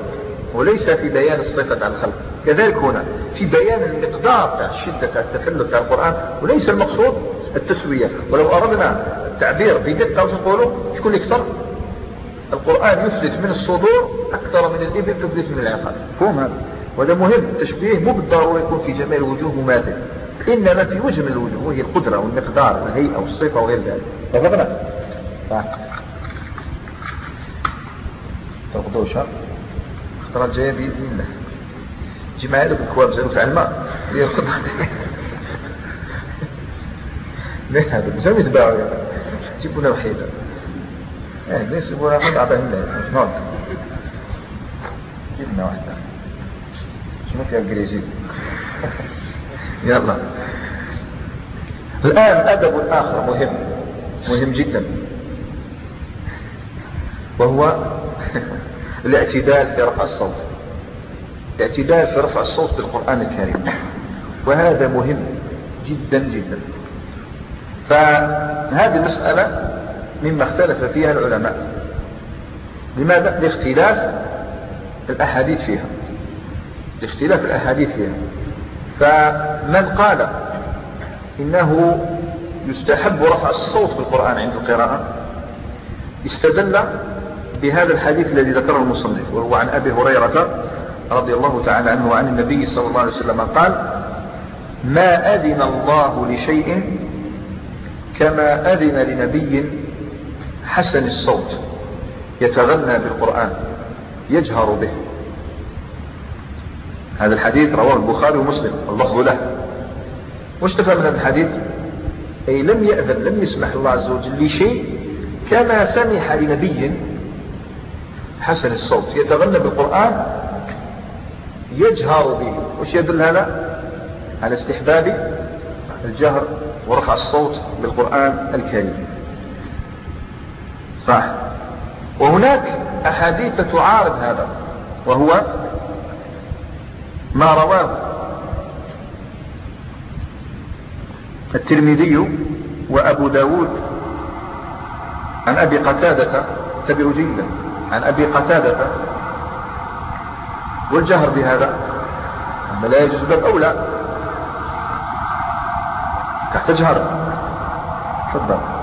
وليس في بيان الصفة على الخلق. كذلك هنا في بيان المقدار تاع شدة التفلت تاع القرآن وليس المقصود التسوية. ولو أردنا التعبير بدقة نقولوا شكون يكثر القرآن يفلت من الصدور أكثر من الإبل تفلت من العقل. فهم هذا؟ وهذا مهم التشبيه مو بالضرورة يكون في جميع الوجوه مماثل. إنما في وجه من الوجوه وهي القدرة والمقدار والهيئة والصفة وغير ذلك. اتفقنا؟ تأخذوا شهر. الخطرة الجاية بإذن الله. جماعة لك الكواب زينو في علماء ليأخذ (laughs) ليه هذا؟ بزاف يتباعوا جيبونا وحيدة. يعني ليس يبونا عبا هنا مش نوع جبنا واحدة. فيها الجريزي يلا. الآن أدب آخر مهم. مهم جدا. وهو (laughs) الاعتدال في رفع الصوت. الاعتدال في رفع الصوت بالقرآن الكريم. وهذا مهم جدا جدا. فهذه المسألة مما اختلف فيها العلماء. لماذا؟ لاختلاف الأحاديث فيها. لاختلاف الأحاديث فيها فمن قال إنه يستحب رفع الصوت بالقرآن عند القراءة استدل بهذا الحديث الذي ذكره المصنف وهو عن أبي هريرة رضي الله تعالى عنه وعن النبي صلى الله عليه وسلم قال ما أذن الله لشيء كما أذن لنبي حسن الصوت يتغنى بالقرآن يجهر به. هذا الحديث رواه البخاري ومسلم اللفظ له. وش تفهم من هذا الحديث؟ أي لم يأذن لم يسمح الله عز وجل لشيء كما سمح لنبي حسن الصوت. يتغنى بالقرآن يجهر به. وش يدل هذا؟ على استحباب الجهر ورفع الصوت بالقرآن الكريم. صح. وهناك أحاديث تعارض هذا وهو ما رواه. الترمذي وأبو داود عن أبي قتادة تبعوا جيدا عن أبي قتادة. والجهر بهذا أما لا يجوز باب أولى تحت جهر تفضل.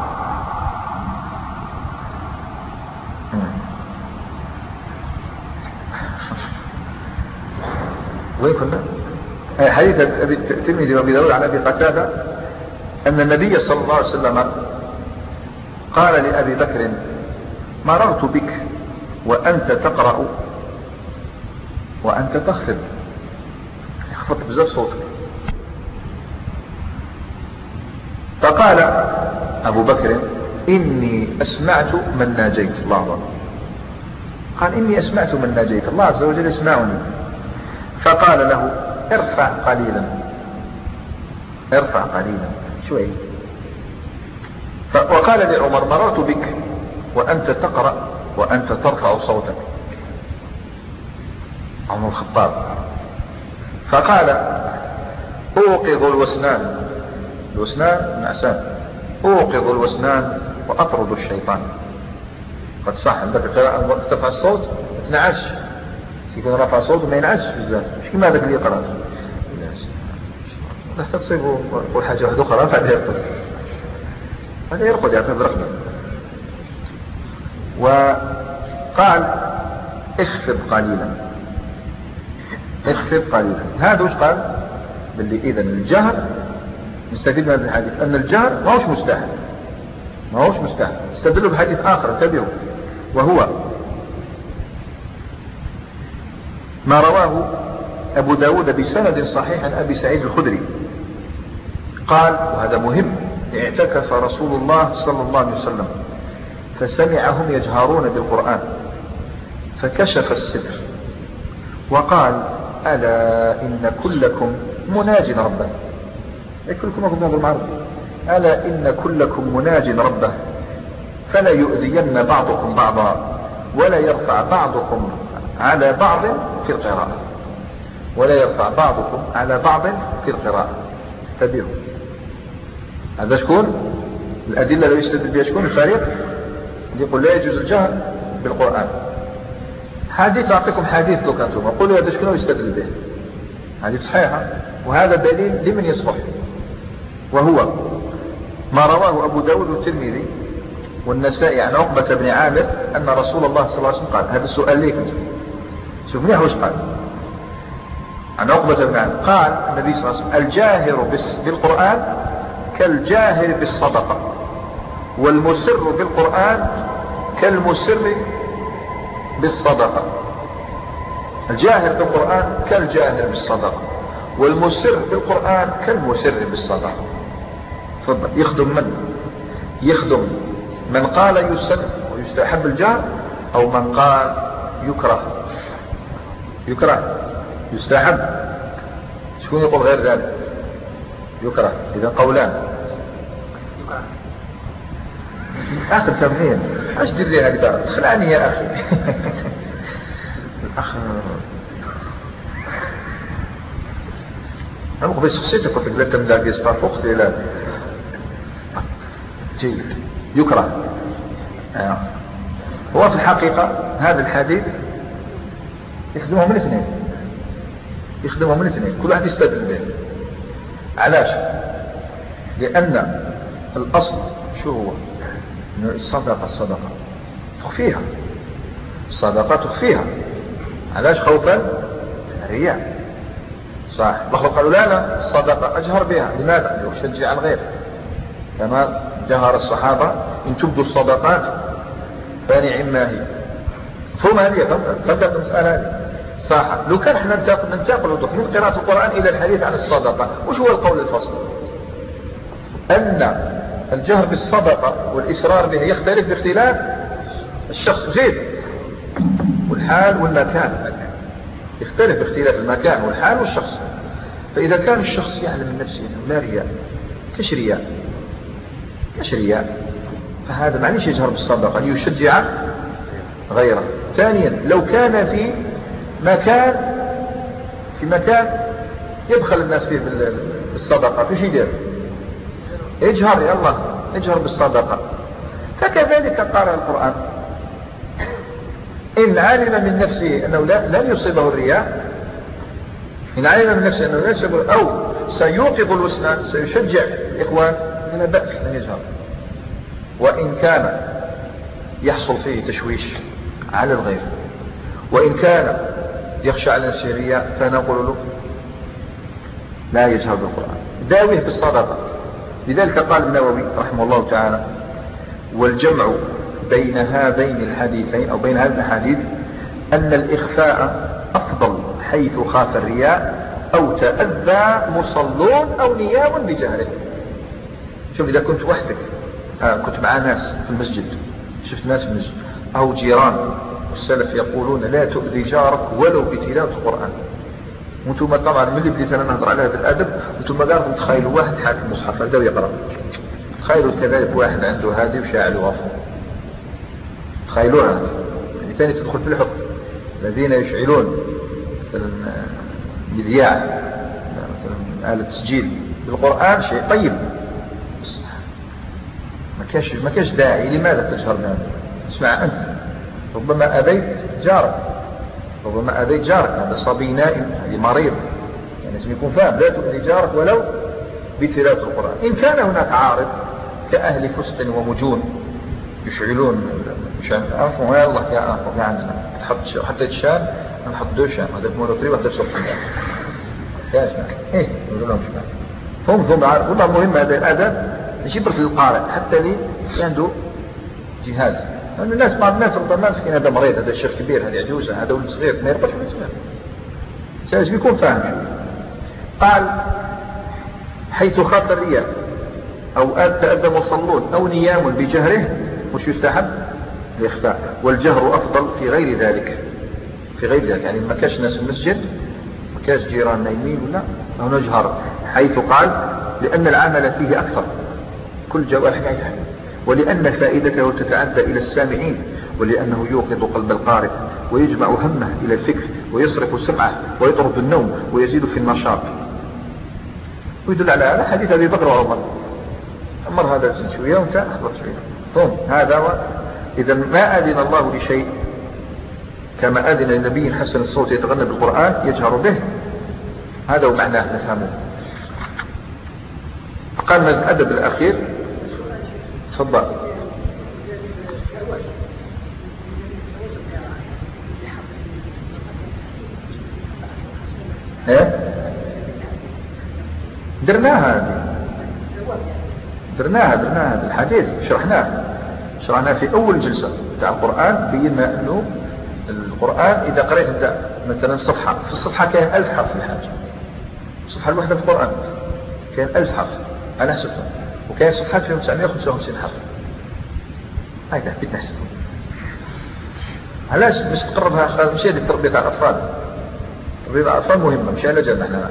وين كنا حديث أبي الترمذي وأبي داود عن أبي قتادة أن النبي صلى الله عليه وسلم قال لأبي بكر مررت بك وأنت تقرأ وأنت تخفض. يخفض بزاف صوتك. فقال أبو بكر إني أسمعت من ناجيت. الله أكبر. قال إني أسمعت من ناجيت. الله عز وجل يسمعني. فقال له ارفع قليلا. ارفع قليلا. شوي. وقال لعمر مررت بك وأنت تقرأ وأنت ترفع صوتك. عمر الخطاب. فقال أوقظ الوسنان. الوسنان نعسان أوقظ الوسنان وأطرد الشيطان. قد صح عندك ترفع الصوت. ما تنعش يكون رفع صوته ما ينعش بزاف مش كما هذاك اللي يقرأ. لا تصيبه قول حاجة واحدة أخرى بعد يرقد هذا يرقد يعني برقدة وقال اخفض قليلا. اخفض قليلا. هذا وش قال؟ باللي اذا الجهر نستفيد من هذا الحديث. أن الجهر ما هوش مستحيل. ما هوش مستحيل. استدلوا بحديث آخر انتبهوا. وهو ما رواه أبو داود بسند صحيح عن أبي سعيد الخدري. قال وهذا مهم اعتكف رسول الله صلى الله عليه وسلم فسمعهم يجهرون بالقرآن فكشف الستر وقال ألا إن كلكم مناج ربه. إيه كلكم أقول نظر ألا إن كلكم مناج ربه فلا يؤذين بعضكم بعضا ولا يرفع بعضكم على بعض في القراءة. ولا يرفع بعضكم على بعض في القراءة. انتبهوا هذا شكون؟ الأدلة لو يستدل بها شكون؟ الفريق يقول لا يجوز الجهر بالقرآن. حديث أعطيكم حديث لو كنتم قولوا هذا شكون يستدل به. حديث صحيحة وهذا دليل لمن يصبح. وهو ما رواه أبو داود والترمذي والنسائي عن عقبة بن عامر أن رسول الله صلى الله عليه وسلم قال هذا السؤال ليك منيح وش قال؟ عن عقبة بن عامر. قال النبي صلى الله عليه وسلم الجاهر بالقرآن كالجاهر بالصدقة والمسر بالقرآن كالمسر بالصدقة. الجاهر بالقرآن كالجاهر بالصدقة والمسر بالقرآن كالمسر بالصدقة. تفضل. يخدم من؟ يخدم من قال يسن ويستحب الجهر أو من قال يكره. يكره يستحب. شكون يقول غير ذلك؟ يكره. إذا قولان. آخر تمرين أش دير لي هكذا خلعني يا أخي. الأخ. أنا بس خصيتك قلت لك لا في صفاف أختي لا جيد. يكره. آه. هو في الحقيقة هذا الحديث يخدمهم من اثنين. يخدمهم من اثنين. كل واحد يستدل به علاش؟ لأن الأصل شو هو؟ الصدقة الصدقة. تخفيها. الصدقة تخفيها. علاش خوفا؟ الرياء. صح. الله قالوا لا لا الصدقة أجهر بها. لماذا؟ ليشجع الغير. كما جهر الصحابة إن تبدوا الصدقات فنعم ما هي؟ ثم هذه فهمت المسألة هذه. صح لو كان إحنا ننتقل من قراءة القرآن إلى الحديث عن الصدقة وش هو القول الفصل؟ أن الجهر بالصدقة والإسرار به يختلف باختلاف الشخص. زيد الحال والمكان. يختلف باختلاف المكان والحال والشخص. فإذا كان الشخص يعلم من نفسه أنه لا رياء كش رياء؟ كش رياء؟ فهذا معليش يجهر بالصدقة ليشجع غيره. ثانيا لو كان في مكان في مكان يبخل الناس فيه بالصدقة. في شيء يدير اجهر يلا اجهر بالصدقة. فكذلك قال القرآن إن علم من نفسه أنه لن يصيبه الرياء إن علم من نفسه أنه لن يصيبه أو سيوقظ الوسنان سيشجع إخوان لا بأس أن يجهر. وإن كان يحصل فيه تشويش على الغير وإن كان يخشى على نفسه الرياء فنقول له لا يجهر بالقرآن. داويه بالصدقة. لذلك قال النووي رحمه الله تعالى والجمع بين هذين الحديثين أو بين هذه الحديث أن الإخفاء أفضل حيث خاف الرياء أو تأذى مصلون أو نيام بجهله. شوف إذا كنت وحدك آه كنت مع ناس في المسجد شفت ناس في المسجد أو جيران السلف يقولون لا تؤذي جارك ولو بتلاوة القرآن. وأنتم طبعا من اللي بديت أنا نهضر على هذا الأدب؟ وأنتم قالوا تخيلوا واحد حاكم مصحف هذا ويقرا تخيلوا كذلك واحد عنده هذه وشاعل وغفور تخيلوها يعني ثاني تدخل في الحكم. الذين يشعلون مثلا مذياع مثلا آلة تسجيل. بالقرآن شيء طيب. ما كاش ما كاش داعي. لماذا تجهر بهذا؟ اسمع أنت. ربما أذيت جارك. ربما أذيت جارك. هذا صبي نائم هذه مريض. يعني لازم يكون فاهم. لا تؤذي جارك ولو بتلاوة القرآن. إن كان هناك عارض كأهل فسق ومجون يشعلون شان عفوا يا الله يا عفوا يا عندنا تحط حطيت شان نحط دو شان. هذا مونوتري وهذا صبح يا شان إيه نقول لهم شان. هم هم عارف والله مهم هذا الأدب يجيب في القارئ. حتى اللي عنده جهاز. لأن الناس بعض الناس ربما مسكين هذا مريض هذا شيخ كبير هذا عجوزة هذا ولد صغير ما يربطش صغير لازم يكون فاهم شوي قال حيث خاف الرياء أو تأذى مصلون أو نيام بجهره مش يستحب؟ الإخفاء. والجهر أفضل في غير ذلك. في غير ذلك يعني ما كاش ناس في المسجد ما كاش جيران نايمين ولا أو نجهر. حيث قال لأن العمل فيه أكثر. كل جوارح يتحمل ولأن فائدته تتعدى إلى السامعين ولأنه يوقظ قلب القارئ ويجمع همه إلى الفكر ويصرف سمعه ويطرد النوم ويزيد في النشاط. ويدل على هذا حديث أبي بكر وعمر. عمر هذا شوية وانت أخبر شوية. ثم هذا هو إذا ما أذن الله لشيء كما أذن لنبي حسن الصوت يتغنى بالقرآن يجهر به. هذا هو معناه نفهمه. قال الأدب الأخير تفضل. إيه؟ درناها هذه. درناها درناها الحديث شرحناه. شرحناه في أول جلسة بتاع القرآن بينا إنه القرآن إذا قريت أنت مثلا صفحة في الصفحة كان ألف حرف الحاجة. الصفحة الواحدة في القرآن. كان ألف حرف. أنا حسبتها وكان صفحات فيهم 955 حرف هكذا بدنا نحسبهم علاش باش تقربها مش هذه تربية على الأطفال. تربية على الأطفال مهمة مش على جال نحن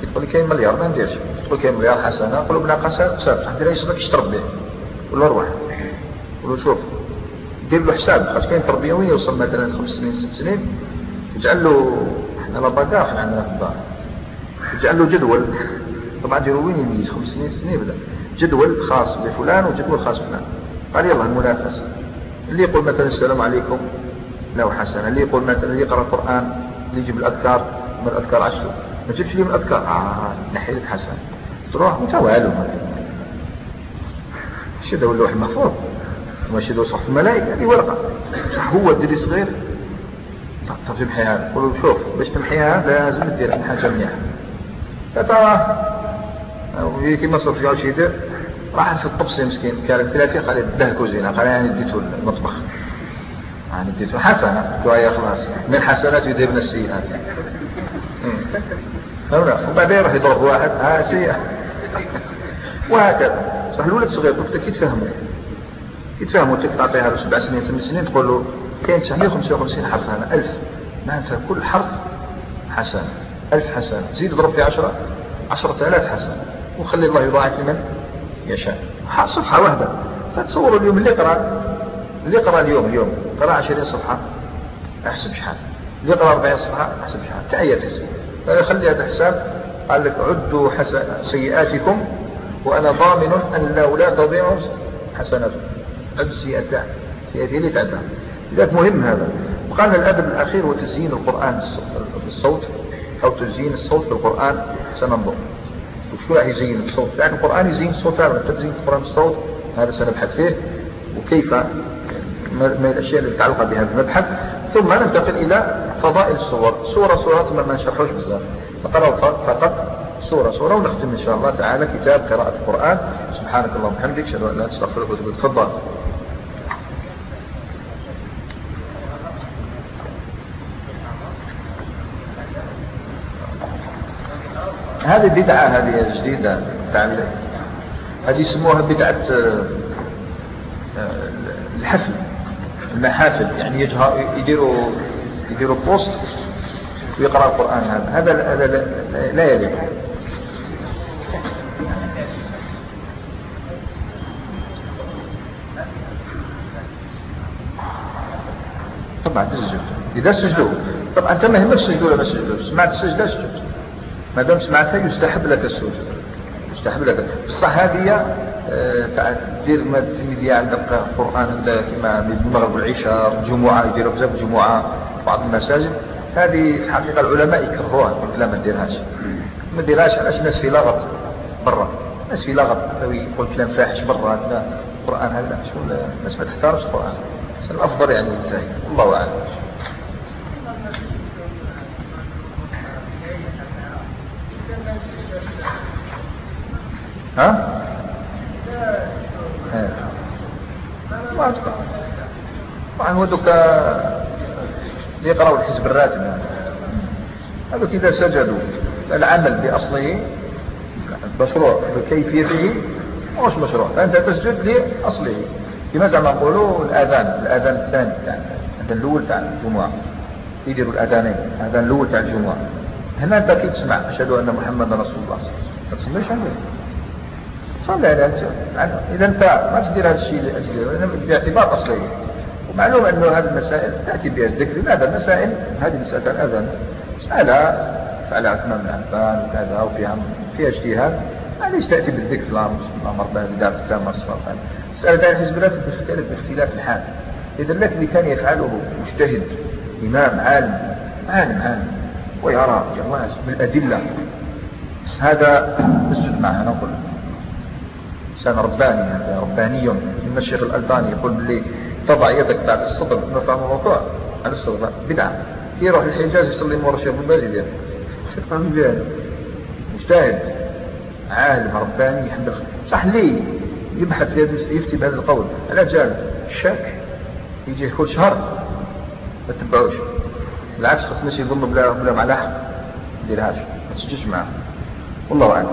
كي تقول لي كاين مليار ما نديرش. تقول كاين مليار حسنة قلوبنا قساء قساء حتى لا إيش تربيه ولا روح ولا شوف. دير له حساب خاطر كاين تربية وين يوصل مثلا خمس سنين ست سنين؟ تجعل له إحنا لا باقا إحنا عندنا في الدار تجعل له جدول. طبعا ديروا وين يميز؟ خمس سنين سنين بدا جدول خاص بفلان وجدول خاص بفلان. قال يلا المنافسة. اللي يقول مثلا السلام عليكم له حسنة اللي يقول مثلا اللي يقرأ القرآن اللي يجيب الأذكار من الأذكار عشر ما تجيبش لي من الأذكار؟ آه نحي لك حسنة تروح متوالو هذا اللوح المحفوظ ماشي ذو صحف الملائكة؟ هذه ورقة. صح هو الدري صغير. طب تمحيها قولوا شوف باش تمحيها لازم دير حاجة مليحة فترى كيما صرف قال شي يدير راح في الطبسي مسكين كان ثلاثة قال ده كوزينة قال يعني اديته المطبخ. يعني اديته حسنة يا خلاص من الحسنات يذهبن السيئات. هنا وبعدين راح يضرب واحد ها سيئة. وهكذا. صح الولد صغير كنت كي تفهمه؟ كي تفهمه؟ تعطيها له سبع سنين ثمان سنين؟ تقول له كاين 955 حرف هنا 1000 معناتها كل حرف حسن 1000 حسن زيد اضرب في 10 10000 حسن وخلي الله يضاعف لمن يشاء. صفحة واحدة. فتصوروا اليوم اللي يقرأ اللي يقرأ اليوم اليوم. قرأ 20 صفحة أحسب شحال اللي يقرأ 40 صفحة أحسب شحال تأية تحسب فيخلي هذا الحساب قال لك عدوا سيئاتكم وأنا ضامن أن لا تضيع حسناتكم. عد السيئات سيئاتي اللي تعدها لذلك مهم هذا. وقال الأدب الأخير هو تزيين القرآن بالصوت أو تزيين الصوت بالقرآن سننظر. وشو راح يزين الصوت. يعني القرآن يزين الصوت هذا تزيين القرآن بالصوت هذا سنبحث فيه. وكيف؟ ما الأشياء اللي متعلقة بهذا المبحث. ثم ننتقل إلى فضائل الصور. صورة صورة ما نشرحوش بزاف. نقرأ فقط صورة صورة ونختم إن شاء الله تعالى كتاب قراءة القرآن. سبحانك اللهم وبحمدك أشهد أن لا إله إلا أنت تفضل. هذه بدعة هذه جديدة هذه يسموها بدعة آه، الحفل المحافل. يعني يديروا يديروا بوست ويقرأ القرآن هذا. هذا لا يليق. طبعا تسجد. إذا سجدوا. طبعا أنت ما يهمك سجدوا ولا ما سجدوا سمعت السجدة اسجد ما دام سمعتها يستحب لك السجود يستحب لك. بصح هذه آه، تاع دير ما الميديا عندك قرآن كما بالمغرب والعشاء الجمعة يديروا بزاف الجمعة بعض المساجد. هذه في الحقيقة العلماء يكرهوها قلت لا ما ديرهاش. ما ديرهاش علاش الناس في لغط برا؟ الناس في لغط. يقول كلام فاحش برا لا القرآن هذا شو الناس ما تحترمش القرآن الأفضل يعني ينتهي الله أعلم. ها؟ ما طبعا هو دوك يقرأوا الحزب الراتب. هذوك إذا سجدوا العمل بأصله مشروع بكيفيته مش مشروع. فأنت تسجد لأصله. كما زعما نقولوا الأذان؟ الأذان الثاني تاع الأذان الأول تاع الجمعة. يديروا الأذانين الأذان الأول تاع الجمعة. هنا أنت كي تسمع أشهد أن محمدا رسول الله. ما تصليش عليه صلي على أنت إذا أنت ما تدير هذا الشيء باعتبار أصلي. ومعلوم أنه هذه المسائل تأتي بها الذكر. لماذا؟ المسائل هذه مسألة الأذان مسألة فعل عثمان بن عفان وكذا وفيها فيها اجتهاد. ليش تأتي بالذكر؟ الأمر بها بدار التامة مسألة عن حزب الله تختلف باختلاف الحال. إذا الذي كان يفعله مجتهد إمام عالم عالم عالم ويرى جواز بالأدلة هذا اسجد معه نقول. إنسان رباني هذا رباني الشيخ الألباني يقول لي تضع يدك بعد الصدر فهم الركوع على الصدر بدعة. كي يروح للحجاز يصلي مورا بن باز يدير. تفهم بها مجتهد. عالم رباني يحب صح ليه يبحث في يفتي بهذا القول. على جال. الشاك يجي كل شهر. ما تتبعوش. بالعكس خص الناس يظنوا بلا بلا مع تديرهاش ما تسجلش معاه والله أعلم.